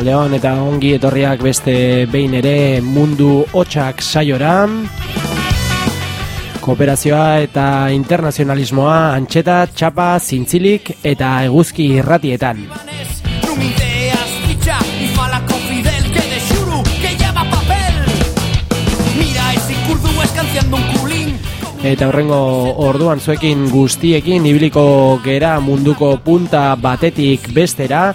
Arratxaldeon eta ongi etorriak beste behin ere mundu hotxak saiora. Kooperazioa eta internazionalismoa antxeta, txapa, zintzilik eta eguzki irratietan Eta horrengo orduan zuekin guztiekin ibiliko gera munduko punta batetik bestera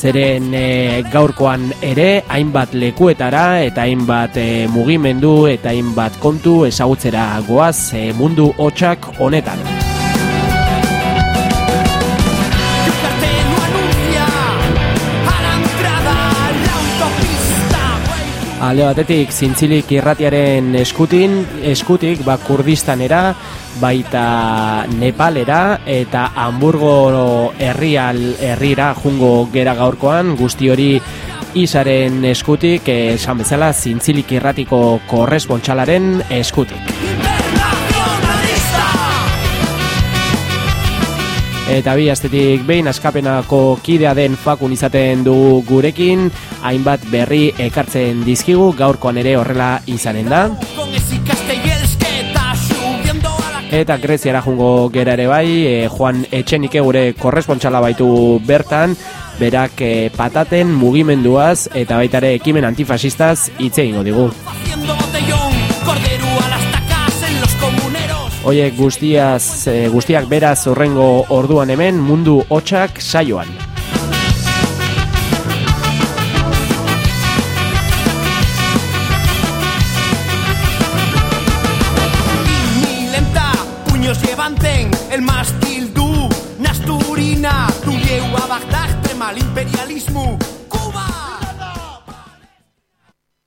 Zeren e, gaurkoan ere hainbat lekuetara eta hainbat e, mugimendu eta hainbat kontu ezagutzera goaz e, mundu hotxak honetan. Alde batetik zintzilik irratiaren eskutin, eskutik ba Kurdistanera, baita Nepalera eta Hamburgo herrial herrira jungo gera gaurkoan guzti hori Isaren eskutik, esan bezala zintzilik irratiko korrespontxalaren eskutik. Eta bi astetik behin askapenako kidea den fakun izaten du gurekin, hainbat berri ekartzen dizkigu gaurkoan ere horrela izanen da. Eta Greziara jungo gera ere bai, e, Juan Etxenike gure korrespontxala baitu bertan, berak e, pataten mugimenduaz eta baitare ekimen antifasistaz hitze ingo digu. Oiek guztiaz, e, guztiak beraz horrengo orduan hemen mundu hotxak saioan.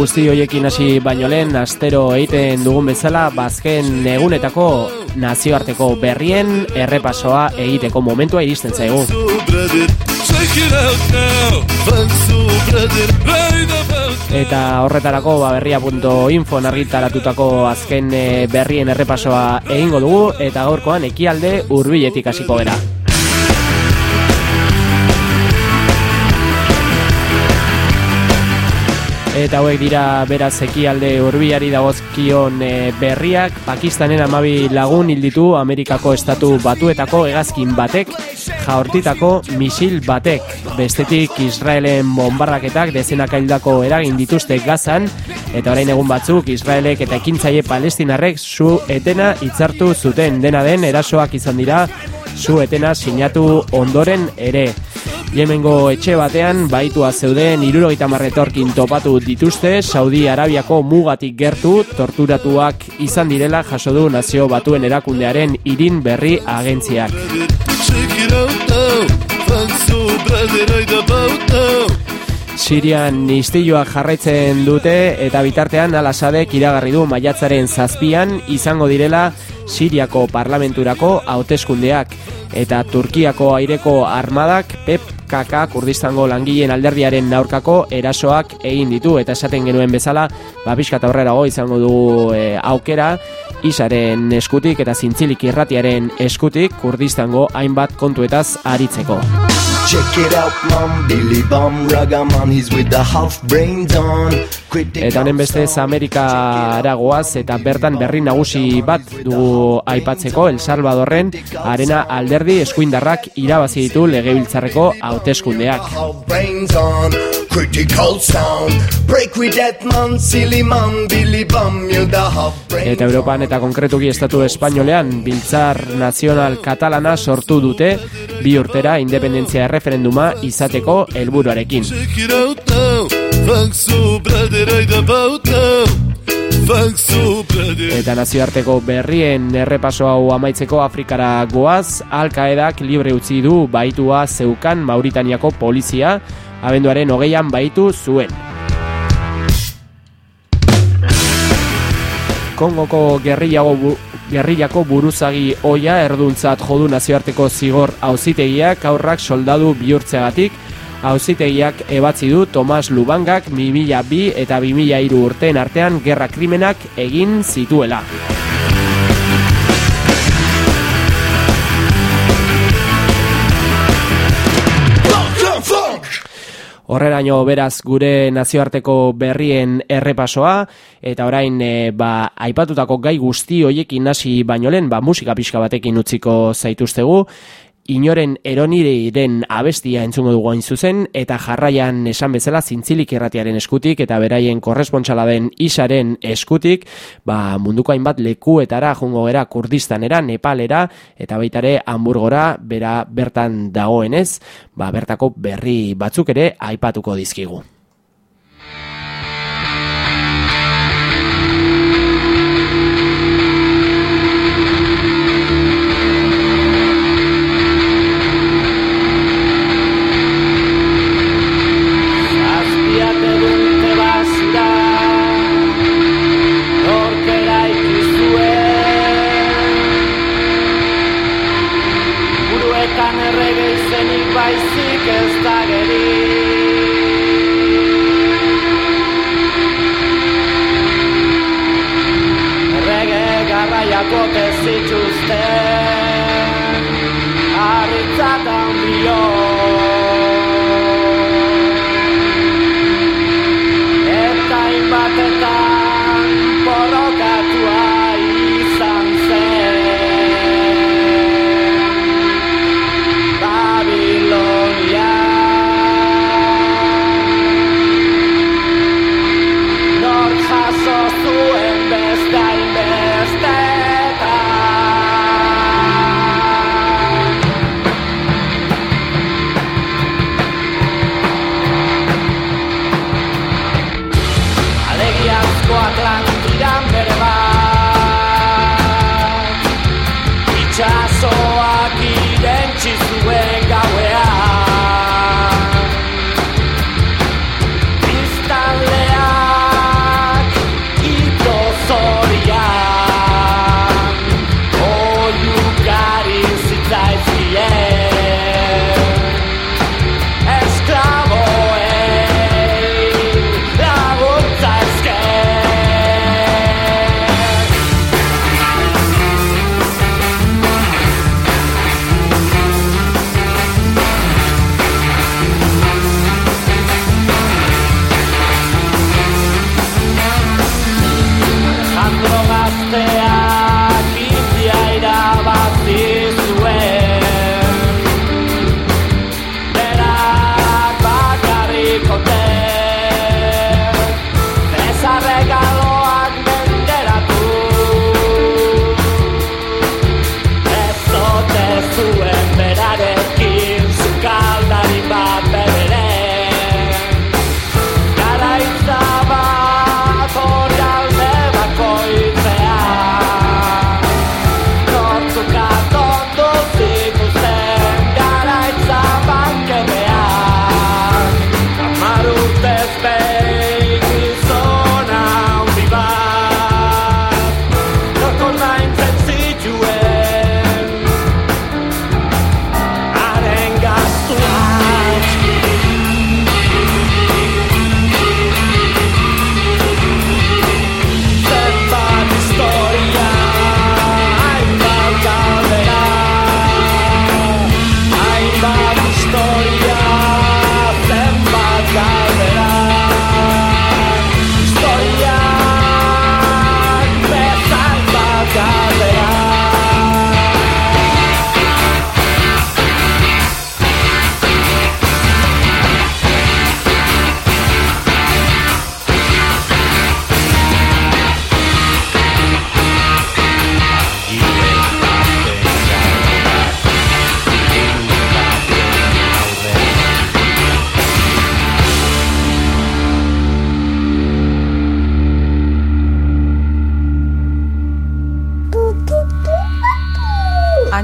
Guzti hoiekin hasi baino lehen astero egiten dugun bezala bazken egunetako nazioarteko berrien errepasoa egiteko momentua iristen zaigu. Eta horretarako ba, berria.info nargitaratutako azken eh, berrien errepasoa egingo dugu eta gaurkoan ekialde hurbiletik hasiko gara. Eta hauek dira beraz ekialde urbiari dagozkion e, berriak. Pakistanen amabi lagun hilditu Amerikako estatu batuetako hegazkin batek jaortitako misil batek. Bestetik Israelen bombarraketak dezenak hildako eragin dituzte gazan. Eta orain egun batzuk Israelek eta ekintzaile palestinarrek zu etena hitzartu zuten. Dena den erasoak izan dira zu etena sinatu ondoren ere Yemengo etxe batean baitua zeuden irurogeita marretorkin topatu dituzte Saudi Arabiako mugatik gertu torturatuak izan direla jaso du nazio batuen erakundearen irin berri agentziak. Sirian istilloak jarraitzen dute eta bitartean alasadek iragarri du maiatzaren zazpian izango direla Siriako parlamenturako hauteskundeak eta Turkiako aireko armadak PKK kurdistango langileen alderdiaren aurkako erasoak egin ditu eta esaten genuen bezala ba pixka aurrerago izango du e, aukera isaren eskutik eta zintzilik irratiaren eskutik kurdistango hainbat kontuetaz aritzeko. Eta honen beste Amerika aragoaz eta bertan berri nagusi bat dugu aipatzeko El Salvadorren arena alderdi eskuindarrak irabazi ditu legebiltzarreko hauteskundeak. Eta Europan eta konkretuki estatu espainolean biltzar nazional katalana sortu dute bi urtera independentzia erreferenduma izateko helburuarekin. Eta nazioarteko berrien errepaso hau amaitzeko Afrikara goaz, Al-Qaedak libre utzi du baitua zeukan Mauritaniako polizia, abenduaren hogeian baitu zuen. Kongoko gerriago gerrilako buruzagi oia erduntzat jodu nazioarteko zigor auzitegiak aurrak soldadu bihurtzeagatik auzitegiak ebatzi du Tomas Lubangak 2002 eta 2003 urteen artean gerra krimenak egin zituela. Horreraino beraz gure nazioarteko berrien errepasoa eta orain e, ba, aipatutako gai guzti hoiekin hasi baino lehen ba, musika pixka batekin utziko zaituztegu inoren eronireiren abestia entzungo dugu hain zuzen, eta jarraian esan bezala zintzilik erratiaren eskutik, eta beraien korrespontxala den isaren eskutik, ba, munduko hainbat lekuetara jungo gera kurdistanera, nepalera, eta baitare hamburgora, bera bertan dagoenez, ba, bertako berri batzuk ere aipatuko dizkigu.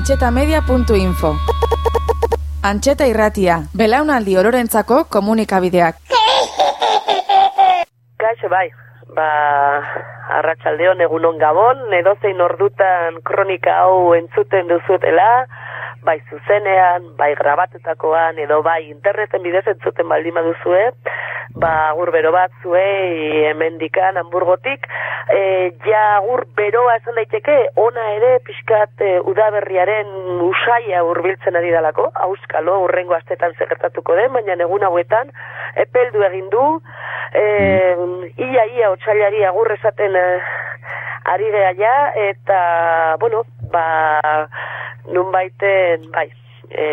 antxetamedia.info Antxeta irratia, belaunaldi ororentzako komunikabideak. Kaixo bai, ba, arratsaldeon egunon gabon, edozein ordutan kronika hau entzuten duzutela, bai zuzenean, bai grabatutakoan, edo bai interneten bidez entzuten baldima duzue, ba agur bero bat zuei hemendikan hamburgotik, e, ja agur beroa esan daiteke, ona ere pixkat e, udaberriaren usaia hurbiltzen ari dalako, auskalo urrengo astetan segertatuko den, baina egun hauetan, epeldu egin du, e, ia ia otxailari agur esaten e, ari geha ja, eta, bueno, ba, nun baiten, bai, e,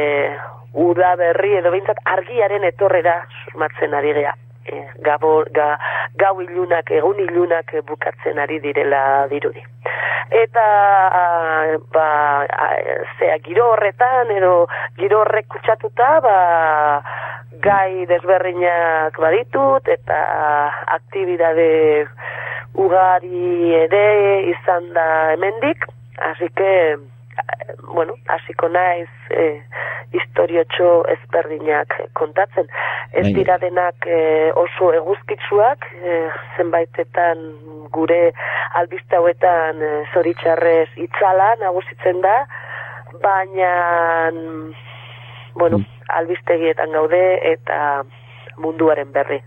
uda berri edo behintzat argiaren etorrera susmatzen ari gea. E, gabo, ga, gau ilunak, egun ilunak bukatzen ari direla dirudi. Eta, a, ba, a, zea, giro horretan, edo giro horrek kutsatuta, ba, gai desberrinak baditut, eta aktibidade ugari ere izan da hemendik, así que, bueno, hasiko naiz e, historiotxo ezberdinak kontatzen. Ez dira denak e, oso eguzkitzuak, e, zenbaitetan gure albiste hauetan e, zoritxarrez itzala nagusitzen da, baina bueno, albistegietan gaude eta munduaren berri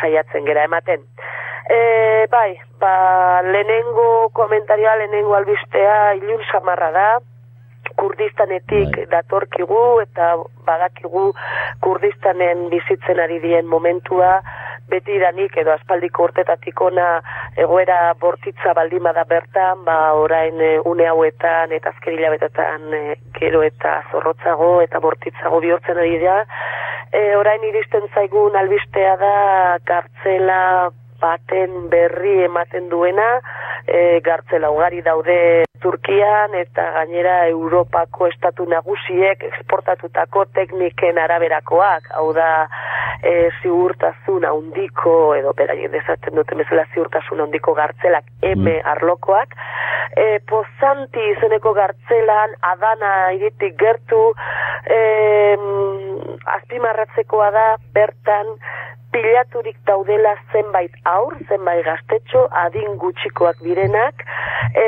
saiatzen gera ematen. E, bai, ba, lehenengo komentarioa, lehenengo albistea ilun samarra da, kurdistanetik Bai. datorkigu eta badakigu kurdistanen bizitzen ari dien momentua beti danik edo aspaldiko urtetatik ona egoera bortitza baldima da bertan, ba orain e, une hauetan eta azken hilabetetan e, gero eta zorrotzago eta bortitzago bihurtzen ari da. E, orain iristen zaigun albistea da gartzela baten berri ematen duena, e, gartzela ugari daude Turkian eta gainera Europako estatu nagusiek exportatutako tekniken araberakoak, hau da e, ziurtasun handiko edo beraiek dezaten duten bezala ziurtasun handiko gartzelak M arlokoak, e, pozanti izeneko gartzelan adana iritik gertu e, azpimarratzekoa da bertan pilaturik daudela zenbait aur, zenbait gaztetxo, adin gutxikoak direnak, e,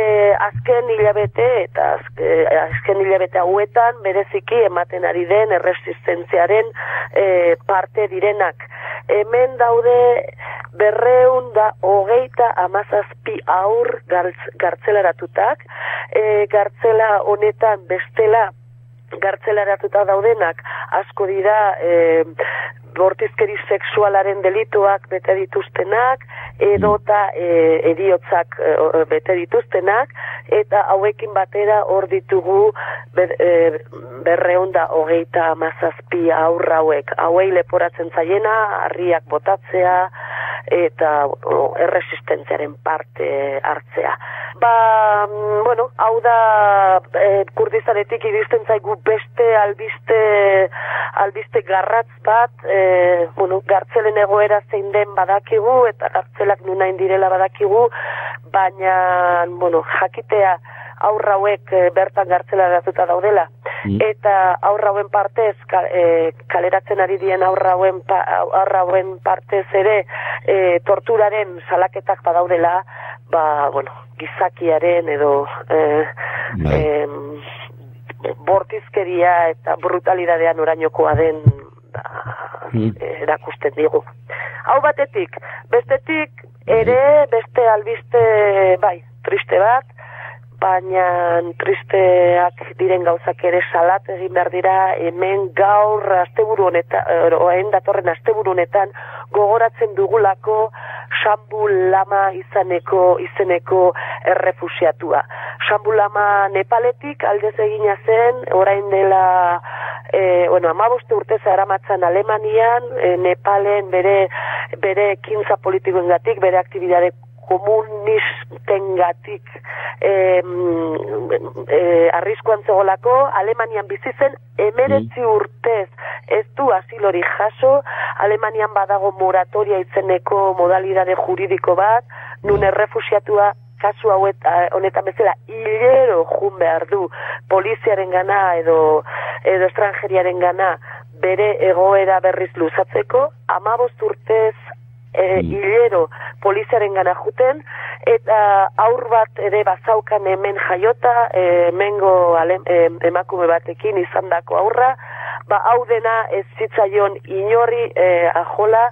azken hilabete eta azke, azken hilabete hauetan bereziki ematen ari den erresistentziaren e, parte direnak. Hemen daude berreun da hogeita amazazpi aur gartz, gartzelaratutak, e, gartzela honetan bestela gartzelaratuta daudenak asko dira e, bortizkeri sexualaren delituak bete dituztenak, edota e, ediotzak e, bete dituztenak, eta hauekin batera hor ditugu ber, e, berreunda hogeita amazazpi aurra hauek. Hauei leporatzen zaiena, harriak botatzea, eta o, erresistentziaren parte hartzea. Ba, mm, bueno, hau da e, kurdizanetik iristen zaigu beste albiste albiste garratz bat, e, bueno, gartzelen egoera zein den badakigu eta gartzelak nuna indirela badakigu, baina, bueno, jakitea aurra hauek e, bertan gartzela datuta daudela. Mm. Eta aurra hauen partez, ka, e, kaleratzen ari dien aurra hauen, pa, aurra hauen partez ere, e, torturaren salaketak badaudela, ba, bueno, gizakiaren edo e, Bai. em, bortizkeria eta brutalidadean orainokoa den Mm. Erakusten digu. Hau batetik, bestetik ere beste albiste bai, triste bat, baina tristeak diren gauzak ere salat egin behar dira hemen gaur asteburu honetan, oen datorren asteburu honetan gogoratzen dugulako Sambu Lama izaneko izeneko errefusiatua. Sambu Lama Nepaletik aldez egina zen, orain dela e, bueno, amaboste urte zaramatzan Alemanian, e, Nepalen bere, bere ekintza politikoengatik, bere aktibidade komunistengatik e, e, arriskuan zegolako, Alemanian bizi zen emeretzi urtez. Ez du asilori jaso, Alemanian badago moratoria izeneko modalidade juridiko bat, nun errefusiatua kasu hauet, honetan bezala, hilero jun behar du poliziaren gana edo, edo estrangeriaren gana bere egoera berriz luzatzeko, amabost urtez e, hilero poliziaren gana juten, eta aur bat ere bazaukan hemen jaiota, e, mengo e, emakume batekin izan dako aurra, ba hau dena ez zitzaion inori e, ajola,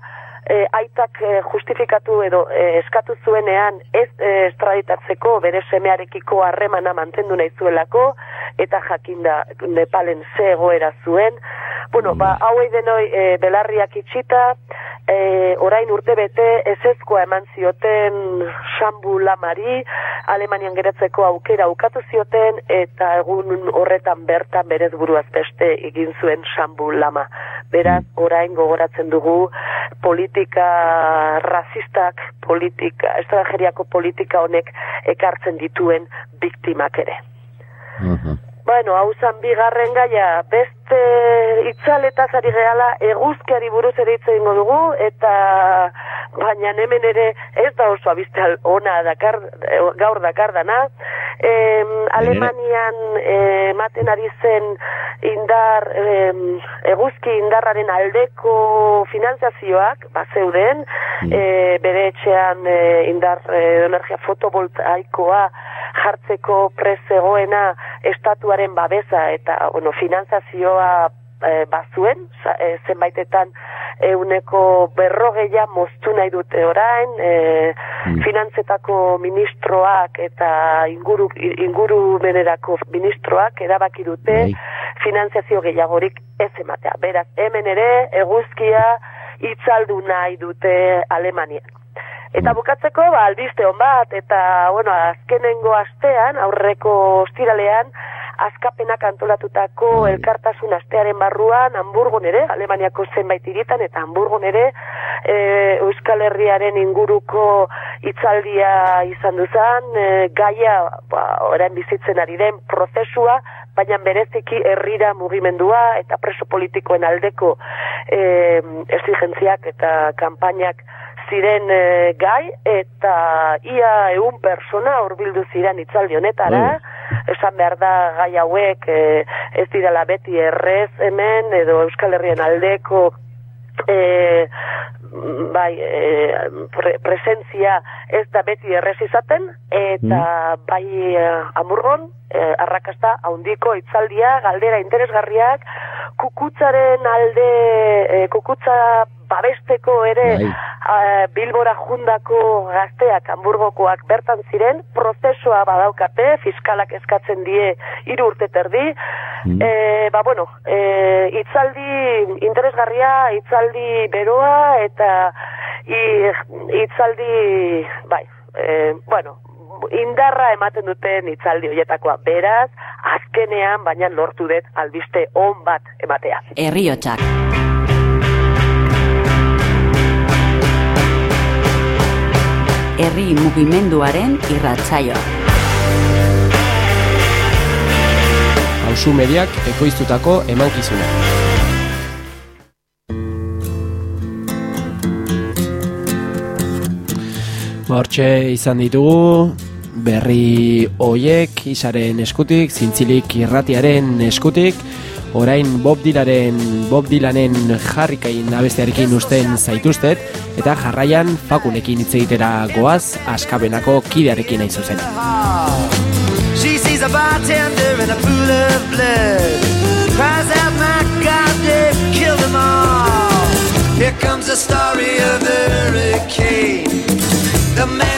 e, aitak e, justifikatu edo e, eskatu zuenean ez e, estraditatzeko bere semearekiko harremana mantendu nahi zuelako eta jakinda Nepalen ze egoera zuen. Bueno, ba, hauei denoi e, belarriak itxita, e, orain urte bete ez ezkoa eman zioten Sambu Lamari, Alemanian geratzeko aukera ukatu zioten, eta egun horretan bertan berez buruaz beste egin zuen Sambu Lama. Beraz, mm. orain gogoratzen dugu politika rasistak, politika, estrangeriako politika honek ekartzen dituen biktimak ere. Mhm. Bueno, hau zan bigarren gaia, beste itzaletaz ari gehala eguzkiari buruz ere ingo dugu, eta baina hemen ere ez da oso abiste ona dakar, gaur dakar dana. E, Alemanian ematen ari zen indar, eguzki indarraren aldeko finanziazioak, bat zeuden, mm. e, bere etxean e, indar e, energia fotovoltaikoa jartzeko prezegoena estatuaren babesa eta bueno, finanzazioa e, bazuen, e, zenbaitetan euneko berrogeia moztu nahi dute orain, e, mm. finantzetako ministroak eta inguru, inguru benerako ministroak erabaki dute mm. finanziazio gehiagorik ez ematea. Beraz, hemen ere eguzkia itzaldu nahi dute Alemania. Eta mm. bukatzeko, ba, albiste hon bat, eta, bueno, azkenengo astean, aurreko ostiralean, azkapenak antolatutako bai. elkartasun astearen barruan Hamburgon ere, Alemaniako zenbait iritan eta Hamburgon ere e, Euskal Herriaren inguruko hitzaldia izan duzan, e, gaia ba, orain bizitzen ari den prozesua, baina bereziki herrira mugimendua eta preso politikoen aldeko e, exigenziak eta kanpainak ziren e, gai eta ia egun persona horbildu ziren itzaldi honetara, bai. esan behar da gai hauek e, ez direla beti errez hemen edo Euskal Herrien aldeko e, bai e, presentzia ez da beti errez izaten eta mm. bai e, amurgon e, arrakasta haundiko itzaldia galdera interesgarriak kukutzaren alde e, kukutza babesteko ere bai. Bilbora jundako gazteak Hamburgokoak bertan ziren, prozesua badaukate, fiskalak eskatzen die hiru urte terdi, mm. e, ba bueno, e, itzaldi interesgarria, itzaldi beroa, eta i, itzaldi, bai, e, bueno, indarra ematen duten itzaldi hoietakoa. Beraz, azkenean baina lortu dut albiste on bat ematea. Herriotsak. herri mugimenduaren irratzaioa. Hauzu mediak ekoiztutako emankizuna. Hortxe izan ditugu, berri hoiek isaren eskutik, zintzilik irratiaren eskutik, orain Bob Dylanen Bob Dylanen jarrikain abestearekin usten zaituztet eta jarraian fakunekin hitz egitera goaz askabenako kidearekin nahi zuzen. She sees a bartender in a pool of blood. Cries out my God they've killed them all. Here comes the story of the hurricane. The man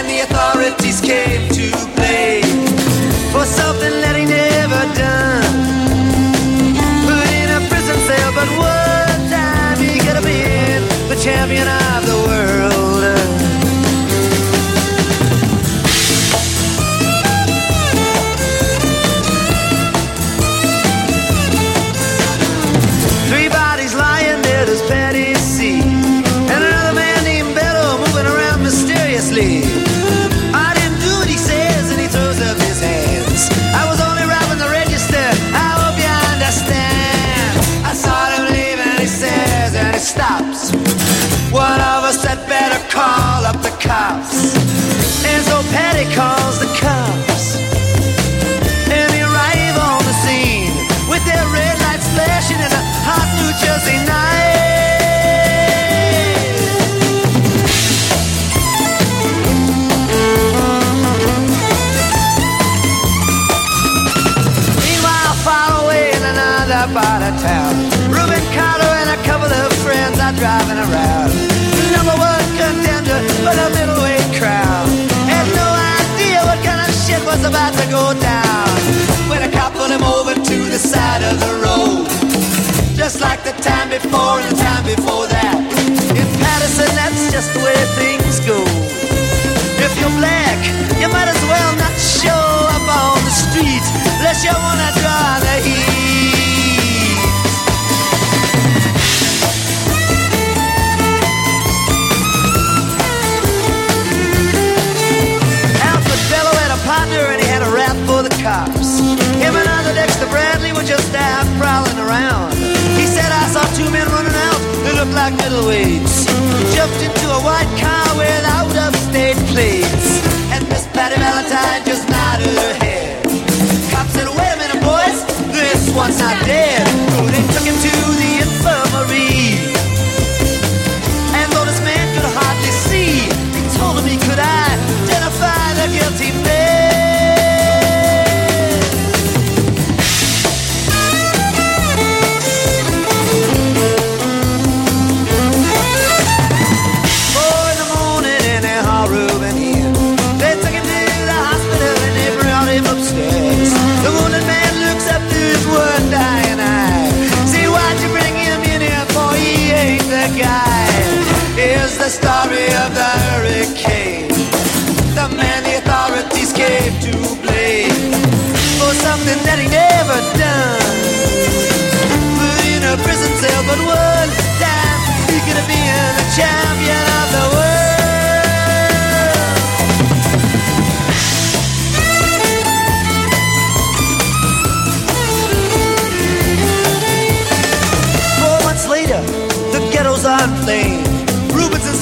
cops. And so Patty calls the cops. And they arrive on the scene with their red lights flashing in a hot New Jersey night. Town, Reuben Carter and a couple of friends are driving around. About to go down. When a cop pulled him over to the side of the road. Just like the time before and the time before that. In Patterson, that's just the way things go. If you're black, you might as well not show up on the street unless you wanna draw the heat. Cops. Him and other Dexter Bradley were just out prowling around. He said, I saw two men running out who looked like middleweights. Jumped into a white car with out of state plates. And Miss Patty Valentine just nodded her head. Cop said, wait a minute, boys, this one's not dead. Story of the hurricane. The man the authorities came to blame for something that he never done. Put in a prison cell, but one time he could have been the champion of the world.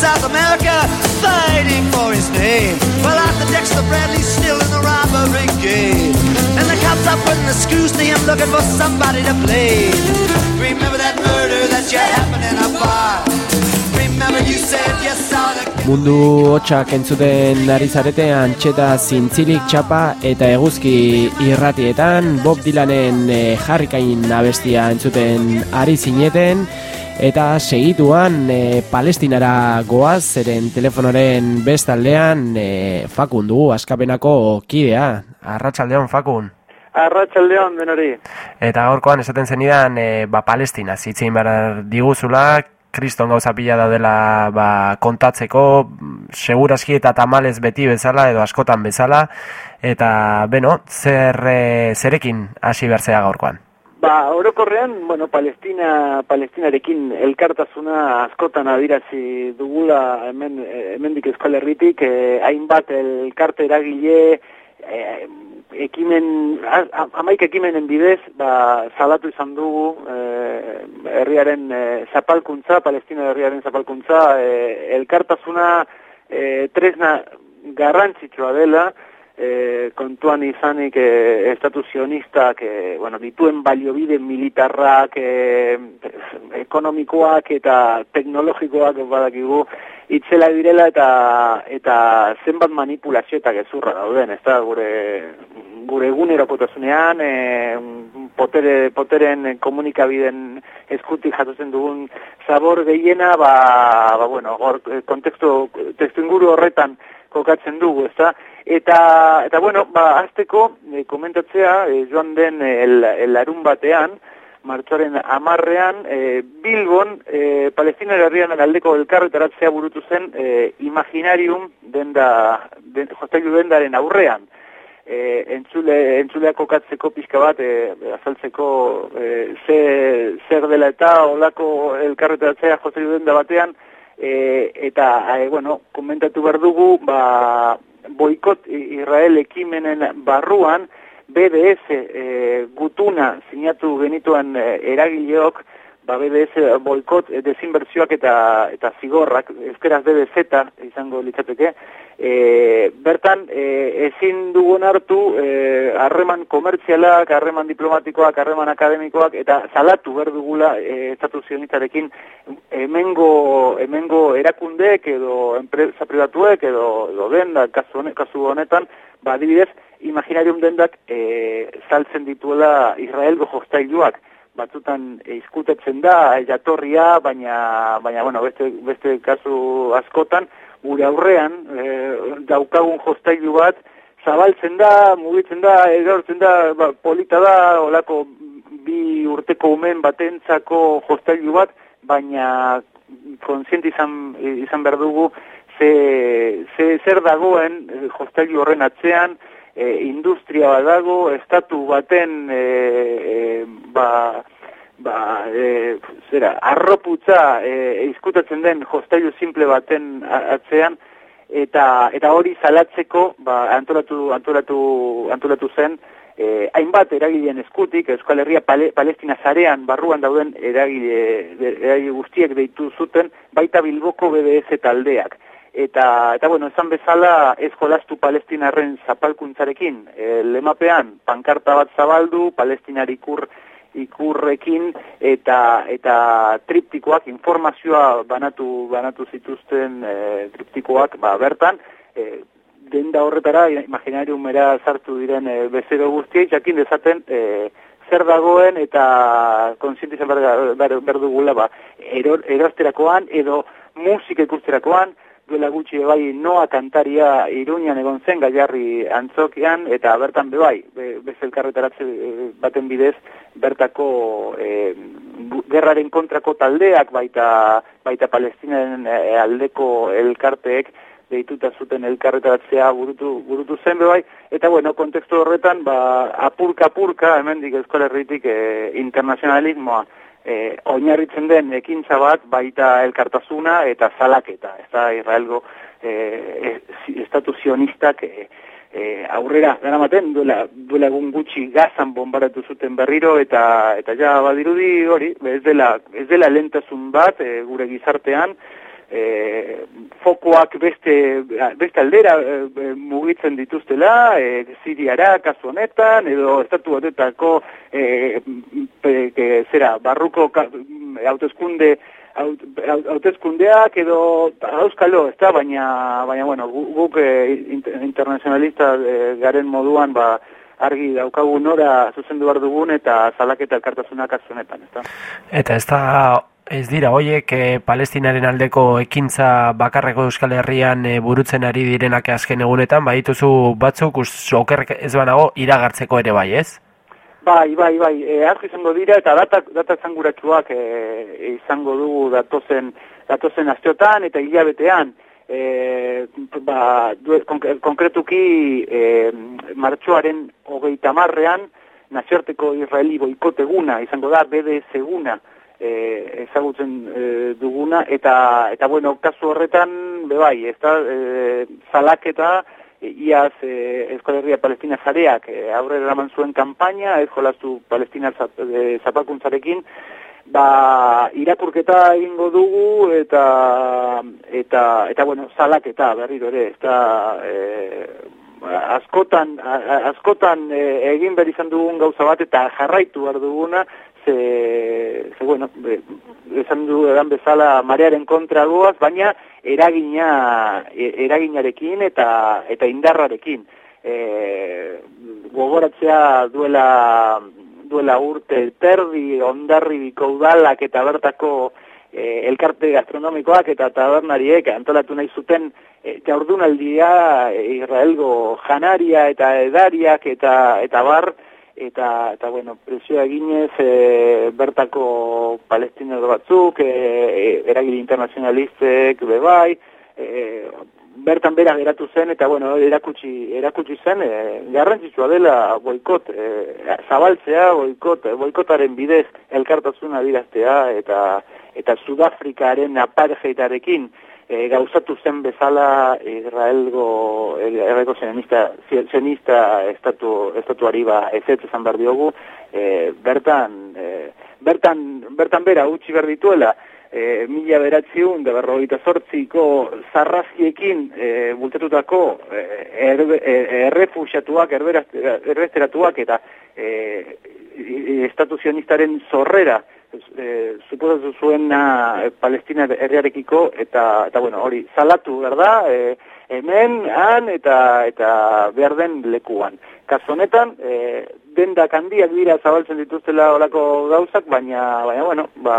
South America fighting for his name. Well, Arthur Dexter Bradley's still in the robbery game. And the cops are putting the screws to him looking for somebody to blame. Remember that murder that you happened in a bar. Remember you said you saw the Mundu hotxak entzuten ari zarete antxeta zintzilik txapa eta eguzki irratietan Bob Dylanen e, jarrikain abestia entzuten ari zineten eta segituan e, palestinara goaz zeren telefonoren bestaldean e, fakun dugu askapenako kidea arratsaldeon fakun Arratxaldeon denori. Eta gaurkoan esaten zenidan e, ba, palestina zitzin behar diguzula, kriston gauza pila daudela ba, kontatzeko, seguraski eta tamalez beti bezala edo askotan bezala, eta beno, zer, e, zerekin hasi berzea gaurkoan? Ba, orokorrean, bueno, Palestina, Palestinarekin elkartasuna askotan adirazi dugula hemen, hemendik Euskal Herritik, eh, hainbat elkarte eragile, eh, ekimen, a- a- amaik ekimenen bidez, ba, salatu izan dugu eh, herriaren eh, zapalkuntza, Palestina herriaren zapalkuntza, eh, elkartasuna eh, tresna garrantzitsua dela, eh, kontuan izanik eh, estatu zionistak eh, bueno, dituen baliobide militarrak, eh, ekonomikoak eta teknologikoak badakigu itzela direla eta eta zenbat manipulazio eta gezurra dauden, ez da, gure, gure egunerokotasunean, e, potere, poteren komunikabiden eskutik jatotzen dugun zabor gehiena, ba, ba bueno, gor, kontekstu, testu inguru horretan kokatzen dugu, ez da? Eta, eta bueno, ba, azteko, e, komentatzea, e, joan den el, el larun batean, martxoaren amarrean, e, Bilbon, e, Palestina herrian aldeko elkarretaratzea burutu zen e, imaginarium denda, den, jostailu dendaren aurrean. E, entzule, entzuleak kokatzeko pixka bat, e, azaltzeko e, ze, zer dela eta olako elkarretaratzea jostailu denda batean, e, eta, e, bueno, komentatu behar dugu, ba, boikot Israel ekimenen barruan, BDS e, gutuna sinatu genituen e, eragileok, ba BDS boikot e, desinbertsioak eta eta zigorrak, ezkeraz BDZ izango litzateke, e, bertan e, ezin dugun hartu e, harreman komertzialak, harreman diplomatikoak, harreman akademikoak, eta salatu behar dugula e, estatu zionistarekin hemengo, hemengo erakundek edo enpresa privatuek edo, edo denda kasu, kasu honetan, ba adibidez, imaginarium dendak e, saltzen dituela Israelgo jostailuak. Batzutan izkutetzen da jatorria, baina, baina bueno, beste, beste kasu askotan, gure aurrean e, daukagun jostailu bat, zabaltzen da, mugitzen da, edortzen da, ba, polita da, olako bi urteko umen batentzako jostailu bat, baina konsienti izan, izan behar dugu, ze, ze zer dagoen e, jostailu horren atzean, e, industria bat dago, estatu baten e, e, ba, ba, e, zera, arroputza e, izkutatzen den jostailu simple baten atzean, eta, eta hori salatzeko ba, antolatu, antolatu, antolatu zen, eh, hainbat eragileen eskutik, Euskal Herria Pale, Palestina zarean barruan dauden eragile, eragile guztiek deitu zuten, baita Bilboko BBS taldeak eta eta bueno, esan bezala ez jolastu palestinarren zapalkuntzarekin, e, lemapean pankarta bat zabaldu, palestinar ikur ikurrekin eta eta triptikoak informazioa banatu banatu zituzten e, triptikoak ba, bertan. E, denda horretara imaginariumera sartu diren e, bezero guztiei jakin dezaten e, zer dagoen eta konsientizan berdugula ba, erosterakoan edo musika ikusterakoan duela gutxi bai noa kantaria iruñan egon zen gaiarri antzokian eta bertan bebai be, bezelkarretaratze e, baten bidez bertako e, gerraren kontrako taldeak baita baita palestinaren e, aldeko elkarteek deituta zuten elkarretaratzea burutu, burutu zen bebai eta bueno, kontekstu horretan ba, apurka apurka hemendik eskolerritik e, internazionalismoa e, oinarritzen den ekintza bat baita elkartasuna eta zalaketa, ez da Israelgo e, estatu zionistak e, e, aurrera garamaten duela, duela egun gutxi gazan bombaratu zuten berriro eta eta ja badirudi hori, ez dela, ez dela lentasun bat e, gure gizartean, e, fokoak beste, beste aldera e, mugitzen dituztela, e, Siriara kasu honetan, edo estatu batetako e, zera, barruko ka, autoeskunde hautezkundeak edo auskalo, ez da, baina, baina bueno, guk e, internazionalista garen moduan, ba, argi daukagu nora zuzendu behar dugun eta zalaketa elkartasunak azunetan, ez da? Eta ez da Ez dira, hoiek e, palestinaren aldeko ekintza bakarreko euskal herrian e, burutzen ari direnak azken egunetan, badituzu batzuk okerrek ez banago iragartzeko ere bai, ez? Bai, bai, bai, e, asko izango dira eta data, data zanguratxuak e, izango dugu datozen, datozen asteotan eta hilabetean. E, ba, konkretuki e, martxoaren hogeita marrean, naziarteko israeli boikoteguna izango da, BDS eguna, e, ezagutzen e, duguna. Eta eta bueno, kasu horretan be bai, ezta e, zalaketa iaz e, Herria Palestina zareak e, aurrera eraman zuen kanpaina, ez jolastu Palestina e, zapakuntzarekin, ba, irakurketa egingo dugu eta eta eta bueno, zalaketa berriro ere, ezta e, askotan askotan e, egin ber izan dugun gauza bat eta jarraitu behar duguna ze, ze bueno, be, esan du edan bezala marearen kontra goaz, baina eragina, e, eraginarekin eta eta indarrarekin. E, gogoratzea duela, duela urte terdi, ondarri bikoudalak eta bertako e, elkarte gastronomikoak eta tabernariek antolatu nahi zuten e, jaurdunaldia Israelgo janaria eta edariak eta, eta bar, eta eta bueno, presioa eginez e, bertako palestinero batzuk, e, e, eragile internazionalistek bebai, e, bertan bera geratu zen eta bueno, erakutsi erakutsi zen e, garrantzitsua dela boikot, e, zabaltzea boikot, boikotaren bidez elkartasuna diraztea eta eta Sudafrikaren apartheitarekin e, gauzatu zen bezala Israelgo erreko zenista, zenista estatu, estatuari ba ez ez esan behar diogu, e, bertan, e, bertan, bertan bera utzi behar dituela, e, mila beratziun, da berrogeita sortziko zarrazkiekin e, bultetutako e, errefusiatuak, erbesteratuak eta e, estatuzionistaren zorrera e, suposatu zuena e, Palestina herriarekiko eta eta bueno, hori salatu, berda? E, hemen han eta eta behar den lekuan. Kasu honetan, e, dendak handiak dira zabaltzen dituztela olako gauzak, baina baina bueno, ba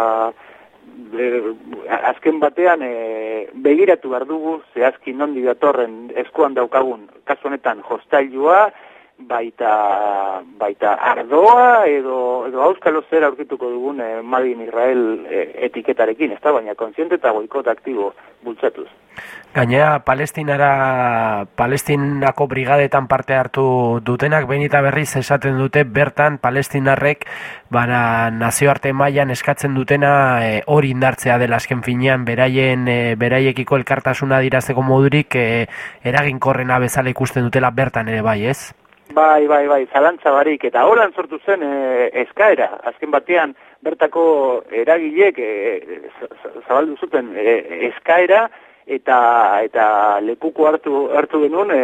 azken batean e, begiratu behar dugu zehazki nondi datorren eskuan daukagun kasu honetan jostailua, baita baita ardoa edo edo auskalo zer aurkituko dugun eh, Madin Israel eh, etiketarekin, ezta baina kontziente eta boikot aktibo bultzatuz. Gainera, Palestinara, Palestinako brigadetan parte hartu dutenak, benita berriz esaten dute, bertan Palestinarrek, bara nazioarte mailan eskatzen dutena eh, hori indartzea dela azken finean, beraien, e, beraiekiko elkartasuna dirazeko modurik e, eraginkorrena bezala ikusten dutela bertan ere bai, ez? Bai, bai, bai, zalantza barik, eta holan sortu zen e, eskaera, azken batean bertako eragilek e, zabaldu zuten e, eskaera, eta eta lekuko hartu hartu genuen e,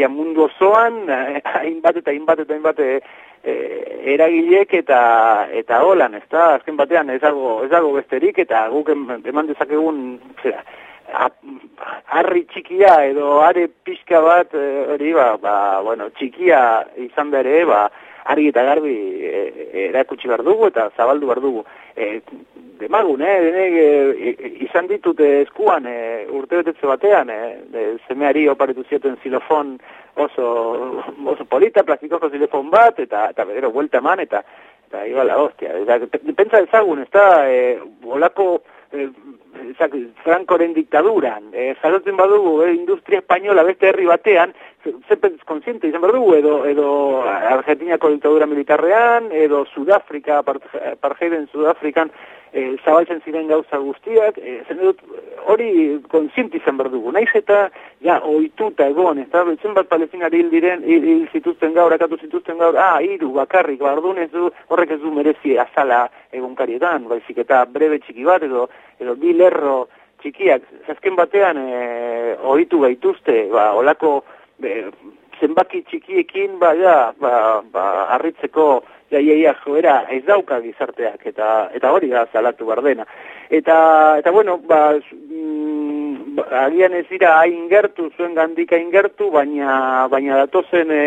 ia mundu osoan hainbat eta hainbat eta hainbat e, eragilek eta eta holan, ezta? Azken batean ez dago ez dago besterik eta guk eman dezakegun zera, harri txikia edo are pixka bat eh, hori ba, ba, bueno, txikia izan bere ba, argi eta garbi e, erakutsi behar dugu eta zabaldu behar dugu. E, demagun, eh, denek, izan ditut eskuan e, urte betetze batean, e, zemeari oparetu zieten zilofon oso, oso polita, plastikozko zilofon bat, eta, eta bedero, vuelta eman, eta, eta iba la hostia. Pentsa ezagun, ez da, e, olako, e, zak, Frankoren diktaduran, e, zalotzen badugu, e, industria espainola beste herri batean, zepen konsiente izan badugu, edo, edo Argentinako diktadura militarrean, edo Sudafrika, parjeiden Sudafrikan, e, zabaltzen ziren gauza guztiak, e, zen dut, hori konsiente izan dugu. naiz eta, ja, oituta egon, ez da, betzen bat palestinari hil diren, hil, zituzten gaur, akatu zituzten gaur, ah, iru, bakarrik, bardun ez du, horrek ez du merezi azala egunkarietan, baizik eta brebe txiki bat, edo, edo bi lerro txikiak, zazken batean, e, oitu gaituzte, ba, olako, be, zenbaki txikiekin, ba, ja, ba, ba, arritzeko, ja, joera ez dauka gizarteak, eta, eta hori da zalatu bardena. Eta, eta bueno, ba, mm, agian ez dira hain gertu, zuen gandika ingertu, baina, baina datozen e,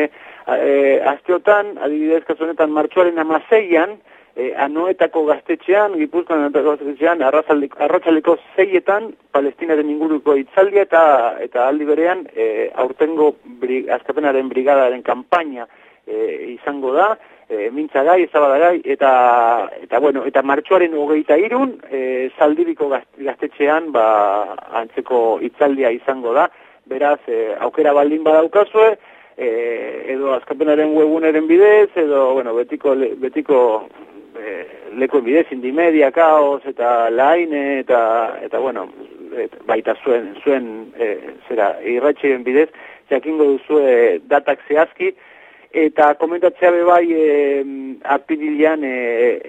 e, asteotan, adibidez kazonetan martxoaren amazeian, e, anoetako gaztetxean, gipuzkoan anoetako gaztetxean, arratzaldeko zeietan, palestinaren inguruko itzaldia eta eta aldi berean, e, aurtengo bri, azkapenaren brigadaren kanpaina e, izango da, e, mintzagai, ezabadagai, eta, eta, bueno, eta martxoaren hogeita irun, e, zaldibiko gaztetxean, ba, antzeko itzaldia izango da, beraz, e, aukera baldin badaukazue, e, edo azkapenaren webuneren bidez, edo, bueno, betiko, betiko e, leko bidez, indimedia, kaos, eta laine, eta, eta bueno, et, baita zuen, zuen, e, zera, irratxeen bidez, jakingo duzu datak zehazki, eta komentatzea be bai e, apirilean e,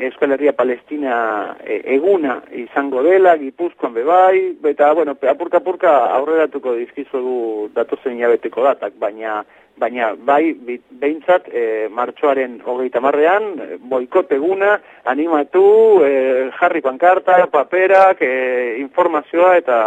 Euskal Herria Palestina e, eguna izango dela, Gipuzkoan be bai, eta bueno, apurka apurka aurreratuko dizkizuegu datozen jabeteko datak, baina baina bai behintzat e, martxoaren hogeita marrean, boikot eguna, animatu, e, jarri pankarta, paperak, e, informazioa eta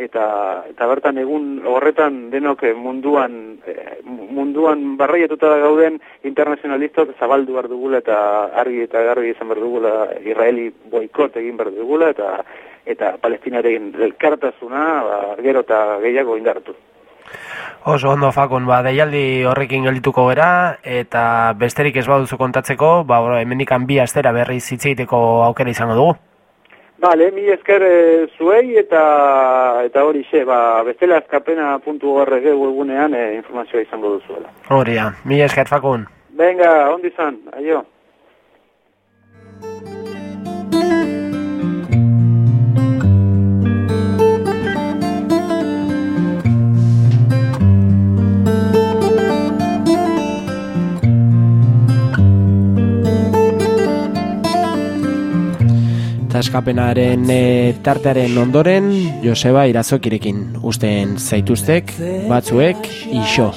eta eta bertan egun horretan denok munduan eh, munduan barraiatuta gauden internazionalistok zabaldu behar dugula eta argi eta garbi izan behar dugula Israeli boikot egin behar dugula eta eta palestinaren elkartasuna ba, gero eta gehiago indartu. Oso ondo fakon, ba, deialdi horrekin geldituko gera, eta besterik ez baduzu kontatzeko, ba, hemendikan bi astera berri zitzeiteko aukera izango dugu. Vale, mi esker e, zuei eta eta hori xe, ba, bestela eskapena.org webunean e, informazioa izango duzuela. Hori, mi esker fakun. Venga, ondi zan, aio. Eskapenaren e, tartearen ondoren Joseba irazokirekin usten zaituztek batzuek iso.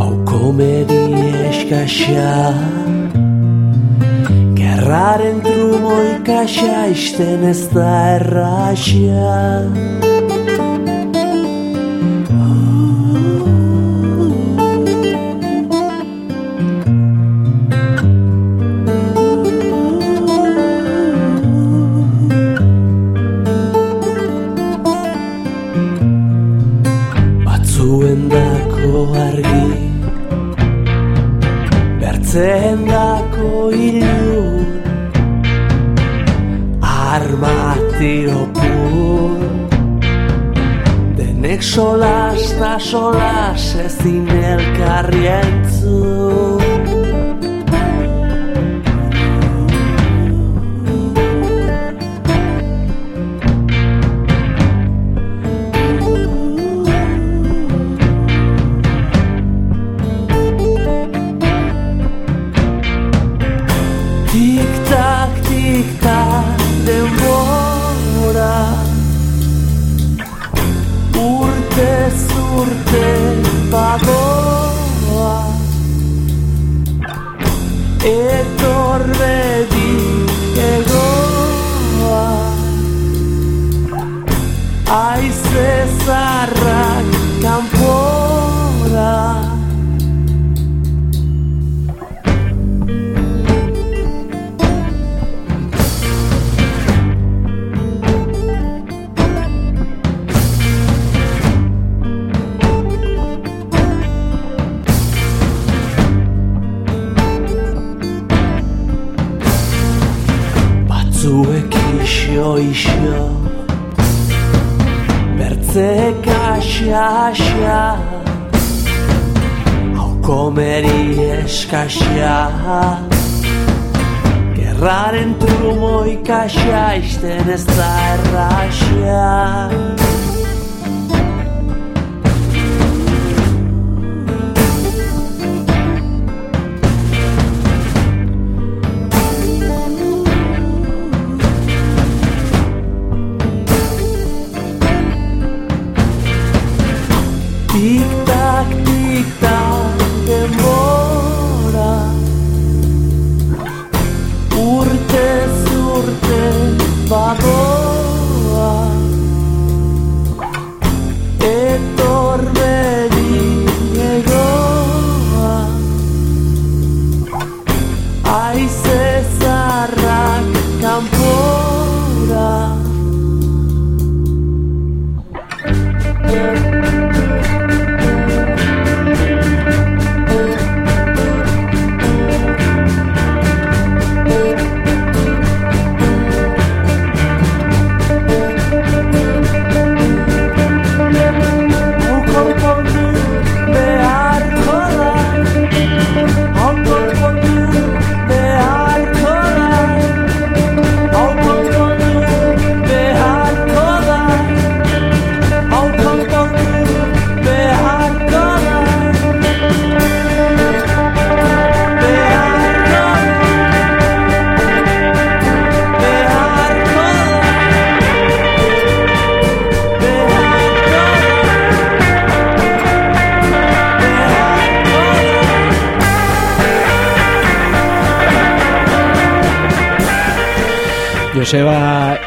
Hau komedi eskaxa Gerraren trumo ikasa isten ez da erraxia Bertzen dako ilun Arma tiro pur Denek solas ta solas ezin elkarri entzun urte pagoa etorbe Asia asia Hau komeri eskasia Gerraren trumo ikasia Isten ez da erraxia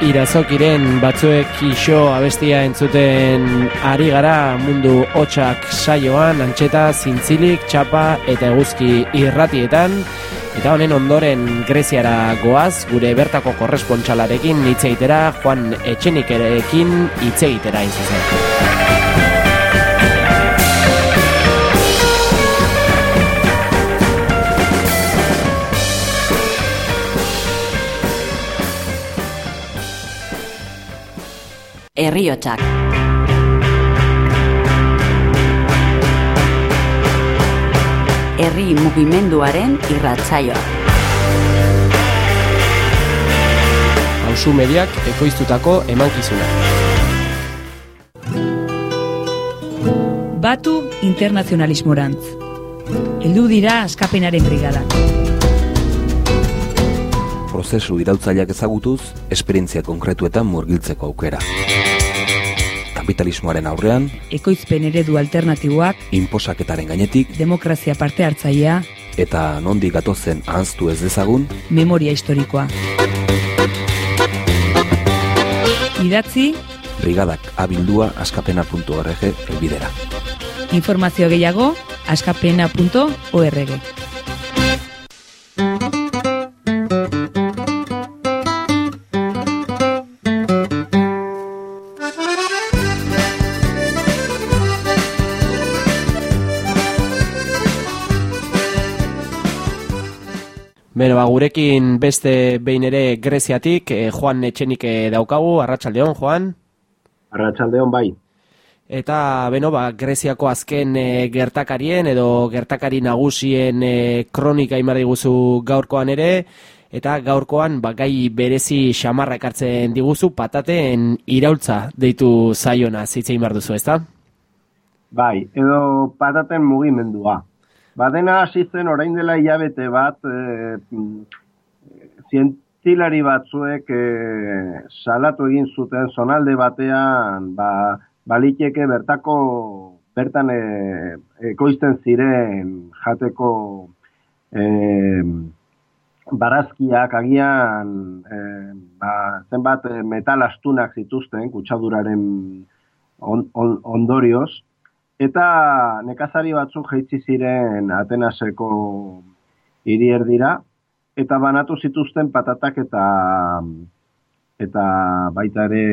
Irazokiren batzuek iso abestia entzuten ari gara mundu hotxak saioan, antxeta, zintzilik, txapa eta eguzki irratietan. Eta honen ondoren Greziara goaz, gure bertako korrespontxalarekin hitz egitera, Juan Etxenikerekin hitz egitera izuzen. Herriotsak. Herri mugimenduaren irratsaioa. Hauzu mediak ekoiztutako emankizuna. Batu internazionalismorantz. Heldu dira askapenaren brigadak. prozesu iraultzaileak ezagutuz, esperientzia konkretuetan murgiltzeko aukera. Kapitalismoaren aurrean, Ekoizpen eredu alternatiboak, inposaketaren gainetik, demokrazia parte hartzailea, eta nondik gatozen ahaztu ez dezagun, Memoria historikoa. Idatzi, brigadak abildua askapena.org elbidera. informazio gehiago, askapena.org. gurekin beste behin ere Greziatik, eh, Juan Etxenik eh, daukagu, arratsaldeon Juan. Arratsaldeon bai. Eta, beno, ba, Greziako azken eh, gertakarien edo gertakari nagusien eh, kronika imar diguzu gaurkoan ere, eta gaurkoan ba, gai berezi xamarra ekartzen diguzu pataten iraultza deitu zaiona zitzein behar duzu, ezta? Bai, edo pataten mugimendua. Badena hasi zen orain dela hilabete bat, e, zientilari batzuek e, salatu egin zuten zonalde batean, ba, baliteke bertako bertan e, ekoizten ziren jateko e, barazkiak agian e, ba, zenbat metal astunak zituzten kutsaduraren on, on, ondorioz, eta nekazari batzuk jaitsi ziren Atenaseko hiri erdira, eta banatu zituzten patatak eta eta baita ere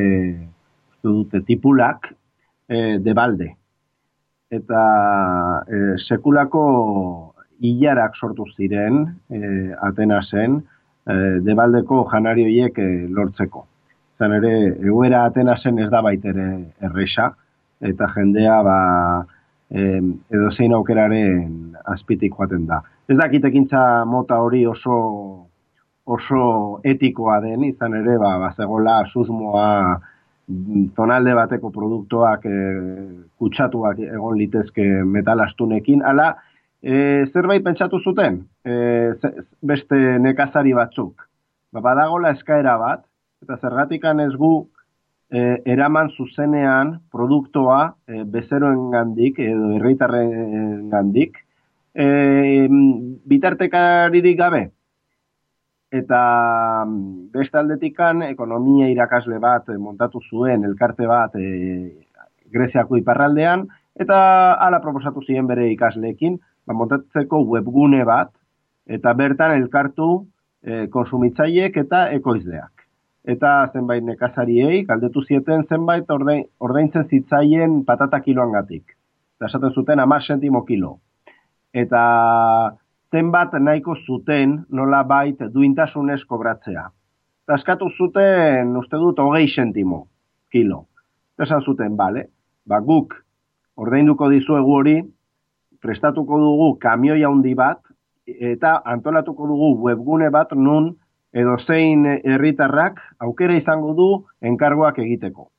dute tipulak e, debalde. Eta e, sekulako hilarak sortu ziren e, Atenasen e, debaldeko janari horiek e, lortzeko. Zan ere, egoera Atenasen ez da baitere erresa, eta jendea ba, edo zein aukeraren azpitik joaten da. Ez dakit ekintza mota hori oso oso etikoa den, izan ere, ba, bazegola susmoa mm, zonalde bateko produktuak e, kutsatuak egon litezke metalastunekin, ala e, zerbait pentsatu zuten e, beste nekazari batzuk. Ba, badagola eskaera bat, eta zergatikan ez gu eraman zuzenean produktoa e, bezeroen gandik edo herritarren gandik e, bitartekaririk gabe. Eta mm, beste aldetikan ekonomia irakasle bat montatu zuen elkarte bat e, Greziako iparraldean eta hala proposatu ziren bere ikasleekin ba, montatzeko webgune bat eta bertan elkartu e, konsumitzaileek eta ekoizleak eta zenbait nekazariei galdetu zieten zenbait ordein, ordaintzen zitzaien patata kiloangatik. Eta esaten zuten 10 sentimo kilo. Eta zenbat nahiko zuten nola bait duintasunez kobratzea. Eta eskatu zuten, uste dut, hogei sentimo kilo. Eta zuten, bale, ba guk ordainduko dizuegu hori, prestatuko dugu kamioi handi bat, eta antolatuko dugu webgune bat nun edo herritarrak aukera izango du enkargoak egiteko.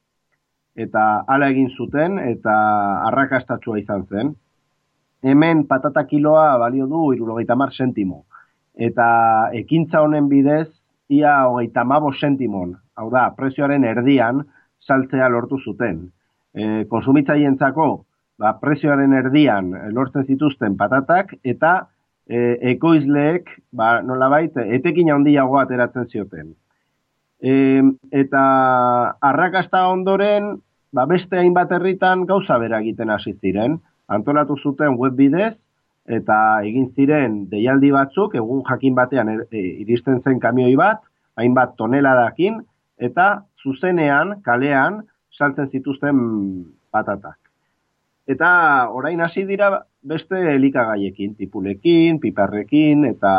Eta hala egin zuten eta arrakastatsua izan zen. Hemen patata kiloa balio du 70 sentimo. Eta ekintza honen bidez ia 35 sentimon, hau da, prezioaren erdian saltzea lortu zuten. E, konsumitzaientzako ba, prezioaren erdian lortzen zituzten patatak eta e, ekoizleek, ba, nolabait, etekin handiagoa ateratzen zioten. E, eta arrakasta ondoren, ba, beste hainbat herritan gauza bera egiten hasi ziren. Antolatu zuten web bidez, eta egin ziren deialdi batzuk, egun jakin batean e, e, iristen zen kamioi bat, hainbat toneladakin, eta zuzenean, kalean, saltzen zituzten patatak. Eta orain hasi dira beste elikagaiekin, tipulekin, piparrekin, eta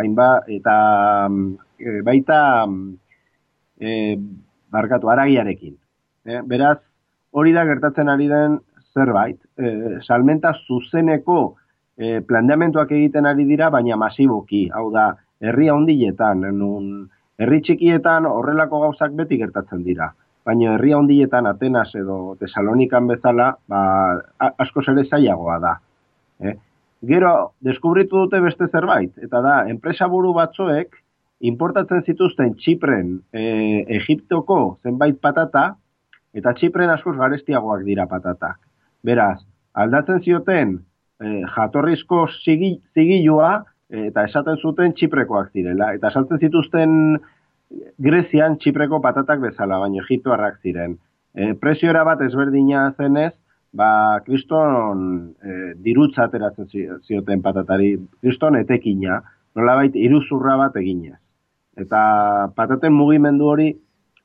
hainba, eta mm, e, baita mm, e, barkatu, aragiarekin. E, beraz, hori da gertatzen ari den zerbait. E, salmenta zuzeneko e, planteamentuak egiten ari dira, baina masiboki. Hau da, herri handietan, nun herri txikietan horrelako gauzak beti gertatzen dira. Baina herri handietan Atenas edo Tesalonikan bezala, ba, a- askoz ere zailagoa da. Eh? Gero, deskubritu dute beste zerbait, eta da, enpresa buru batzuek, importatzen zituzten Txipren, e, Egiptoko zenbait patata, eta Txipren askoz garestiagoak dira patatak. Beraz, aldatzen zioten e, jatorrizko zigi, zigilua eta esaten zuten txiprekoak zirela. Eta saltzen zituzten Grezian txipreko patatak bezala, baina egiptoarrak ziren. E, presiora bat ezberdina zenez, ba, kriston e, dirutza ateratzen zi- zioten patatari, kriston etekina, nolabait iruzurra bat eginez. Eta pataten mugimendu hori,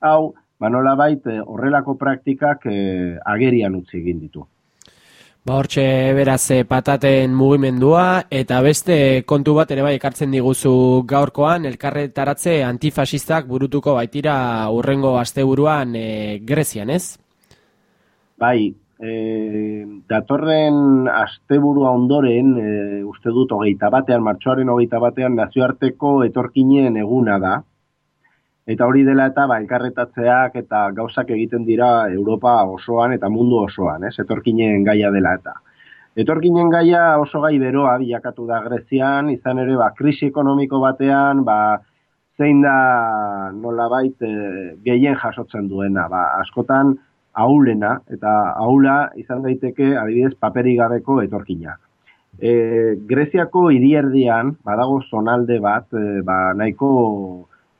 hau, ba nolabait e, horrelako praktikak e, agerian utzi egin ditu. Ba hortxe beraz eh, pataten mugimendua eta beste kontu bat ere bai ekartzen diguzu gaurkoan elkarretaratze antifasistak burutuko baitira urrengo asteburuan e, Grezian, ez? Bai, e, datorren asteburua ondoren, e, uste dut hogeita batean, martxoaren hogeita batean, nazioarteko etorkinen eguna da. Eta hori dela eta ba, elkarretatzeak eta gauzak egiten dira Europa osoan eta mundu osoan, ez? etorkinen gaia dela eta. Etorkinen gaia oso gai beroa bilakatu da Grezian, izan ere ba, krisi ekonomiko batean, ba, zein da nolabait e, gehien jasotzen duena. Ba, askotan aulena, eta aula izan daiteke adibidez paperik gabeko etorkina. E, Greziako hirierdian badago zonalde bat, e, ba, nahiko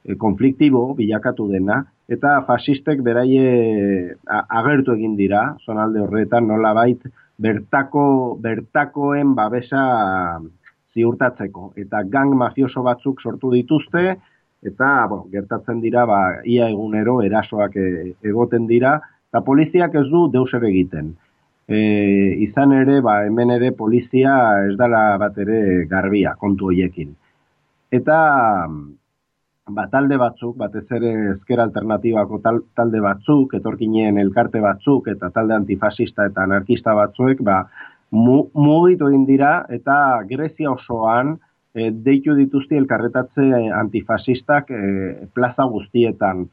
e, konfliktibo bilakatu dena, eta fasistek beraie agertu egin dira, zonalde horretan nolabait bertako, bertakoen babesa ziurtatzeko. Eta gang mafioso batzuk sortu dituzte, eta bo, gertatzen dira, ba, ia egunero erasoak e, egoten dira, eta poliziak ez du deus ere egiten. E, izan ere, ba, hemen ere polizia ez dala bat ere garbia kontu hoiekin. Eta ba, talde batzuk, batez ere ezker alternatibako tal, talde batzuk, etorkinien elkarte batzuk eta talde antifasista eta anarkista batzuek, ba, mu, mugitu egin dira eta Grezia osoan e, deitu dituzte elkarretatze antifasistak e, plaza guztietan.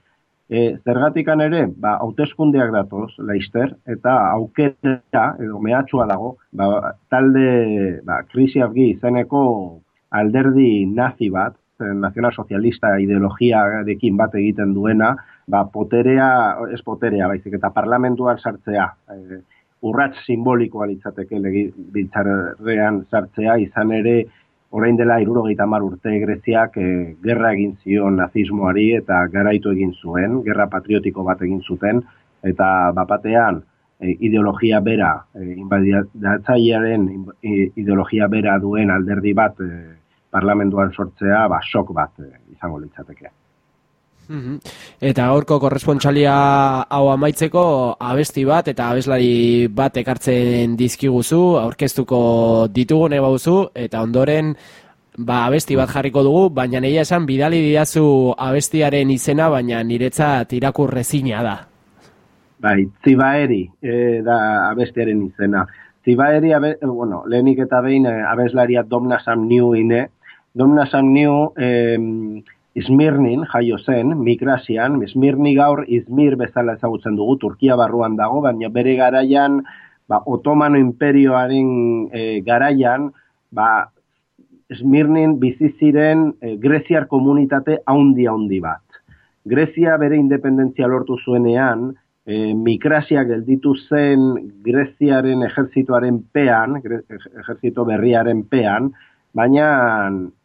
E, zergatikan ere, ba, hauteskundeak datoz, laister, eta aukera, edo mehatxua dago, ba, talde ba, krisi argi izeneko alderdi nazi bat, nazional sozialista ideologiarekin bat egiten duena, ba, poterea, ez poterea, baizik, eta parlamentuan sartzea, e, urrats simbolikoa litzateke legibiltzarrean sartzea, izan ere, orain dela irurogeita mar urte Greziak e, gerra egin zion nazismoari eta garaitu egin zuen, gerra patriotiko bat egin zuten, eta bapatean e, ideologia bera, e, inbadiatzailearen ideologia bera duen alderdi bat e, parlamentuan sortzea, ba, sok bat e, izango litzateke. Eta gaurko korrespontsalia hau amaitzeko abesti bat eta abeslari bat ekartzen dizkiguzu, aurkeztuko ditugu nahi bauzu, eta ondoren ba, abesti bat jarriko dugu, baina neia esan bidali didazu abestiaren izena, baina niretzat irakurrezina da. Bai, Zibaeri e, da abestiaren izena. Zibaeri, abe, bueno, lehenik eta behin e, abeslaria Domna Sam New ine. Domna Sam New... E, Izmirnin jaio zen, Migrasian, Izmirni gaur Izmir bezala ezagutzen dugu, Turkia barruan dago, baina bere garaian, ba, Otomano imperioaren e, garaian, ba, Izmirnin bizi ziren e, Greziar komunitate haundi haundi bat. Grezia bere independentzia lortu zuenean, e, Migrasia gelditu zen Greziaren ejertzituaren pean, ejertzito berriaren pean, baina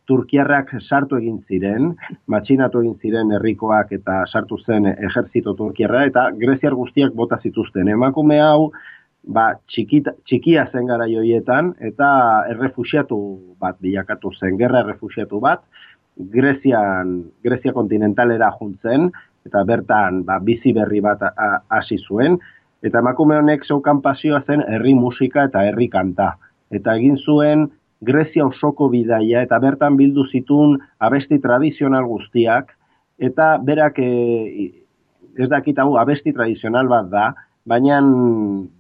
Turkiarrak sartu egin ziren, matxinatu egin ziren herrikoak eta sartu zen ejertzito Turkiarra, eta Greziar guztiak bota zituzten. Emakume hau, ba, txikita, txikia zen gara joietan, eta errefusiatu bat bilakatu zen, gerra errefusiatu bat, Grezian, Grezia kontinentalera juntzen, eta bertan ba, bizi berri bat hasi zuen, eta emakume honek zeukan pasioa zen herri musika eta herri kanta. Eta egin zuen Grezia osoko bidaia eta bertan bildu zitun abesti tradizional guztiak eta berak e, ez dakit hau abesti tradizional bat da, baina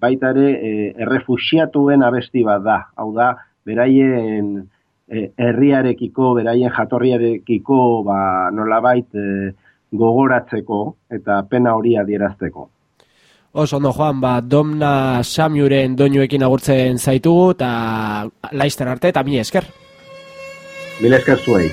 baita ere e, errefusiatuen abesti bat da. Hau da, beraien e, herriarekiko, beraien jatorriarekiko ba, nolabait e, gogoratzeko eta pena hori adierazteko. Oso ondo joan, ba, domna Samiuren doinuekin agurtzen zaitugu, eta laizter arte, eta mi esker. Mil esker zuei.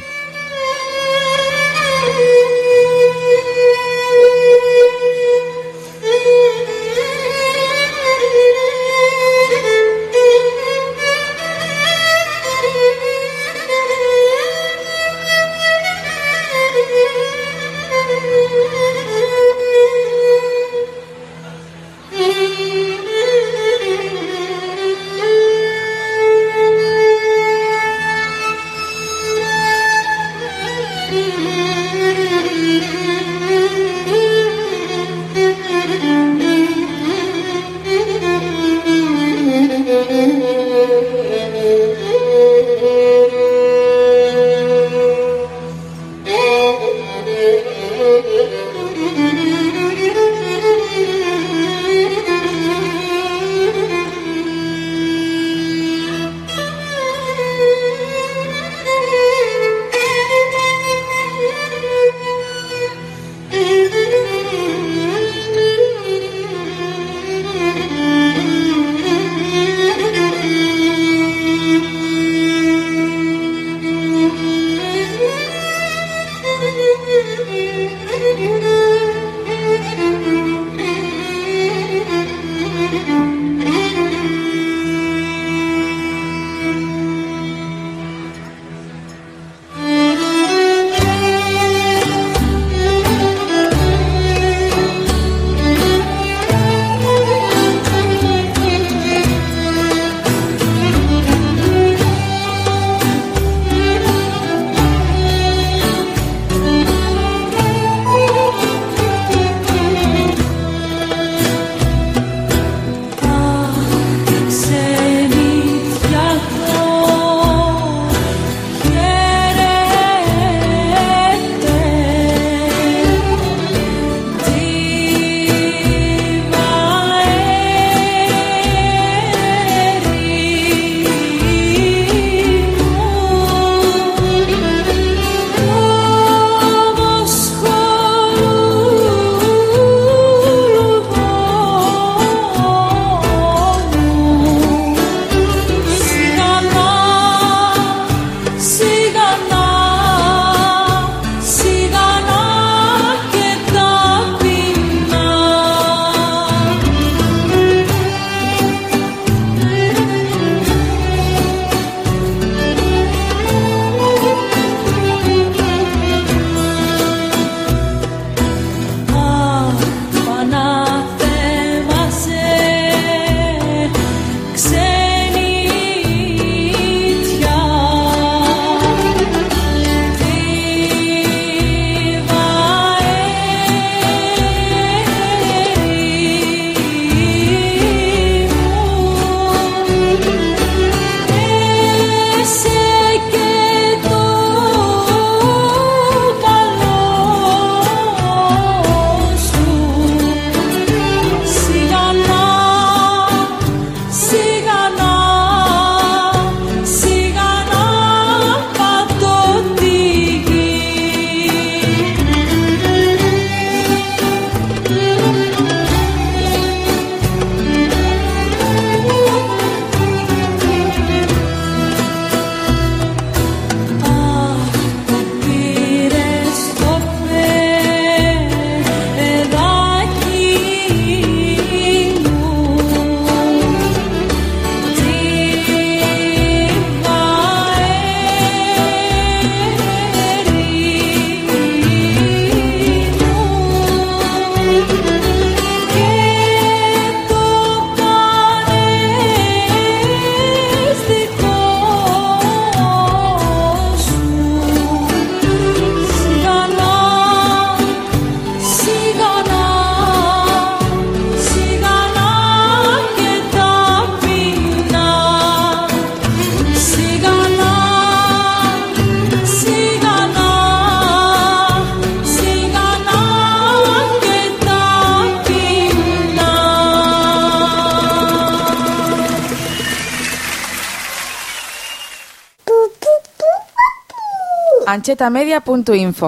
antxetamedia.info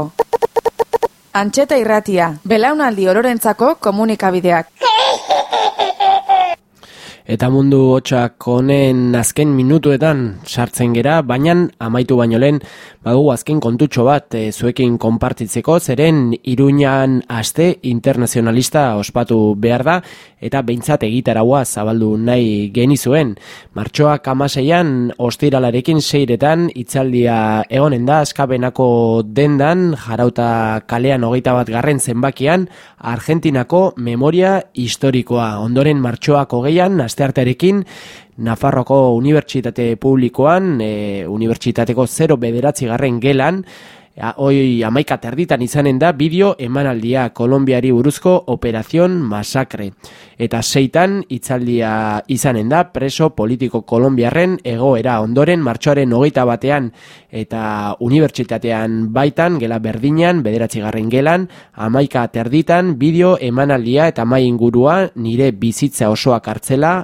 Antxeta irratia, belaunaldi ororentzako komunikabideak. Eta mundu hotxak honen azken minutuetan sartzen gera, baina amaitu baino lehen badugu azken kontutxo bat e, zuekin konpartitzeko, zeren Iruñan aste internazionalista ospatu behar da, eta behintzat egitaraua zabaldu nahi genizuen. Martxoak amaseian ostiralarekin seiretan itzaldia egonen da, askabenako dendan, jarauta kalean hogeita bat garren zenbakian, Argentinako memoria historikoa. Ondoren martxoak hogeian, asteartearekin, Nafarroko Unibertsitate Publikoan, e, Unibertsitateko 0 bederatzi garren gelan, Hoi amaika terditan izanen da bideo emanaldia Kolombiari buruzko operazion masakre. Eta seitan itzaldia izanen da preso politiko Kolombiarren egoera ondoren martxoaren hogeita batean eta unibertsitatean baitan gela berdinan, bederatzi garren gelan, amaika terditan bideo emanaldia eta mai ingurua nire bizitza osoak hartzela,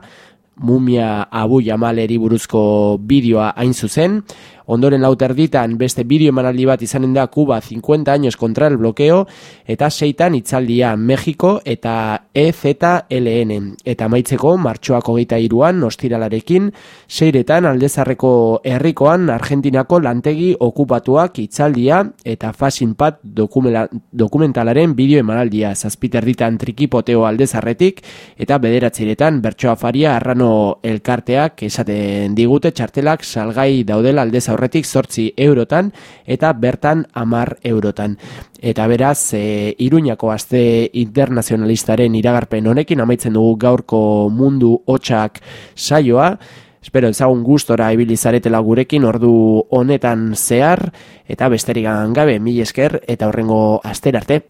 mumia abu jamaleri buruzko bideoa hain zuzen, Ondoren lauter ditan beste bideo emanaldi bat izanen da Kuba 50 años kontra el bloqueo eta seitan itzaldia Mexiko eta EZLN. Eta maitzeko martxoak hogeita iruan ostiralarekin seiretan aldezarreko herrikoan Argentinako lantegi okupatuak itzaldia eta fasinpat dokumentalaren bideo emanaldia zazpiter ditan trikipoteo aldezarretik eta bederatziretan bertsoa faria arrano elkarteak esaten digute txartelak salgai daudela aldezarretik aurretik zortzi eurotan eta bertan amar eurotan. Eta beraz, e, Iruñako azte internazionalistaren iragarpen honekin amaitzen dugu gaurko mundu hotxak saioa. Espero ezagun gustora ibilizaretela gurekin ordu honetan zehar eta besterik gabe mil esker eta horrengo aster arte.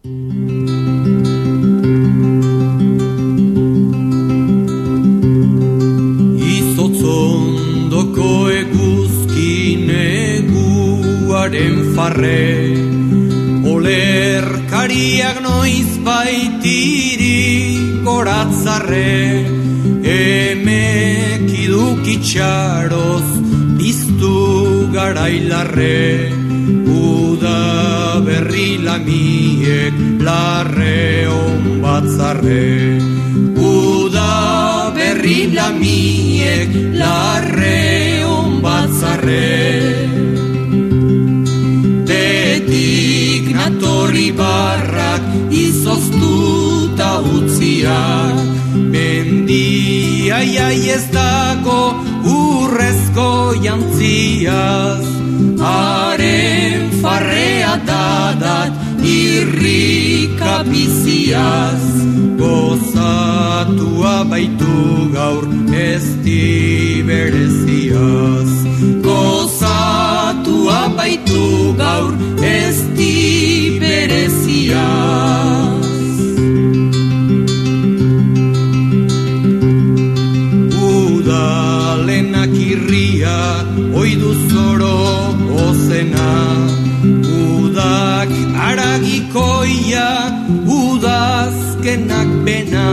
Neguaren farre Olerkariak noiz baitiri goratzarre Emek idukitxaroz biztu garailarre Uda berri lamiek larre onbatzarre Uda berri lamiek larre utziak Mendia jai ez dago urrezko jantziaz. Haren farrea dadat irrika biziaz. Gozatua baitu gaur ez dibereziaz Gozatua baitu gaur ez dibereziaz udazkenak bena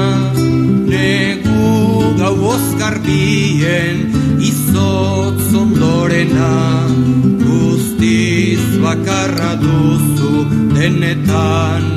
Negu gau oskarbien izotz ondorena Guztiz bakarra duzu denetan